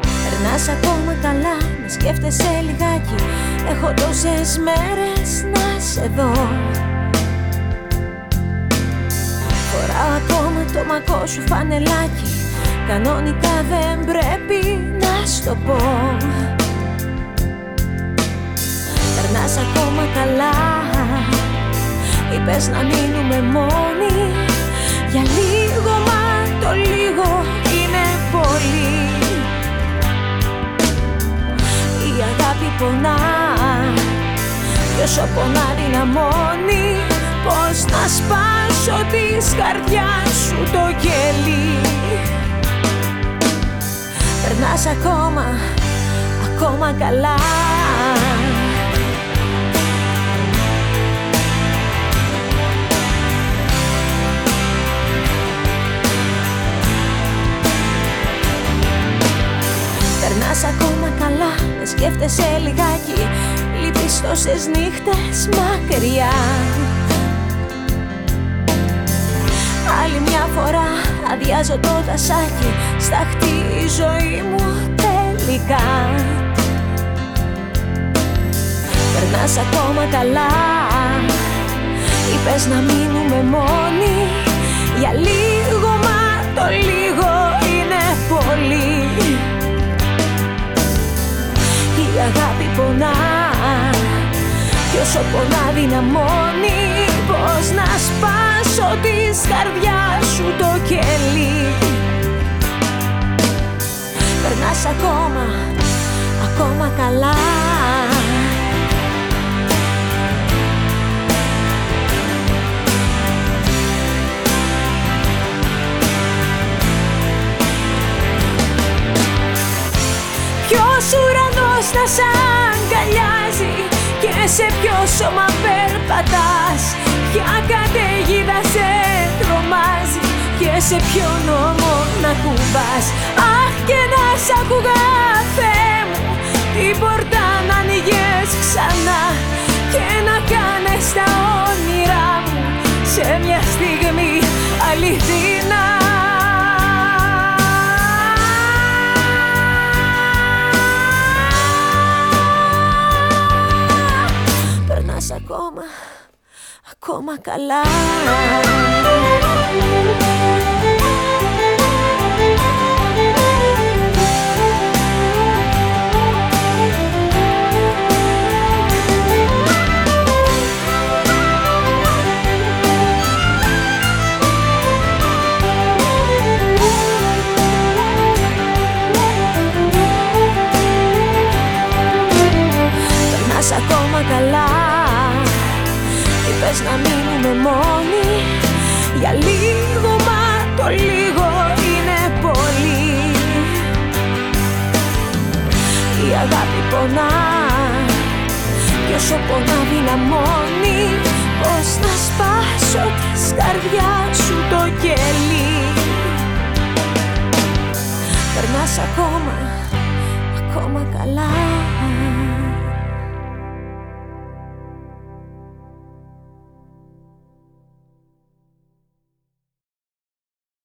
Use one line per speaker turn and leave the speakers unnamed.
Περνάς ακόμα καλά, με σκέφτεσαι λιγάκι. Έχω τόσες μέρες να σε δω. Φοράω ακόμα το μακό σου φανελάκι. Κανονικά δεν πρέπει να στο πω. Περνάς ακόμα καλά. Είπες να μείνουμε μόνοι. Για λίγο πονά. Κι όσο πονά δυναμώνει Πώς να σπάσω της καρδιάς σου το κελί Περνάς ακόμα, ακόμα καλά σκέφτεσαι λιγάκι. Λείπεις τόσες νύχτες μακριά. Άλλη μια φορά αδειάζω το τασάκι Σταχτεί η ζωή μου τελικά. Περνάς ακόμα καλά. Είπες να μείνουμε μόνοι. Για λίγο μα το λίγο είναι πολύ Κι όσο πονά δυναμώνει Πώς να σπάσω της καρδιάς σου το κελί. Περνάς ακόμα, ακόμα καλά. Ποιος ουρανός να σ' αγκαλιάζει Και σε ποιο σώμα περπατάς Ποια καταιγίδα σε τρομάζει. Και σε ποιο νόμο να κουμπάς Αχ και να σ' άκουγα Θεέ μου Την πόρτα ακόμα καλά Είπες να μείνουμε μόνοι Για λίγο μα το λίγο είναι πολύ. Η αγάπη πονά Κι όσο πονά δυναμώνει Πώς να σπάσω της καρδιάς σου το κελί. Περνάς ακόμα, ακόμα καλά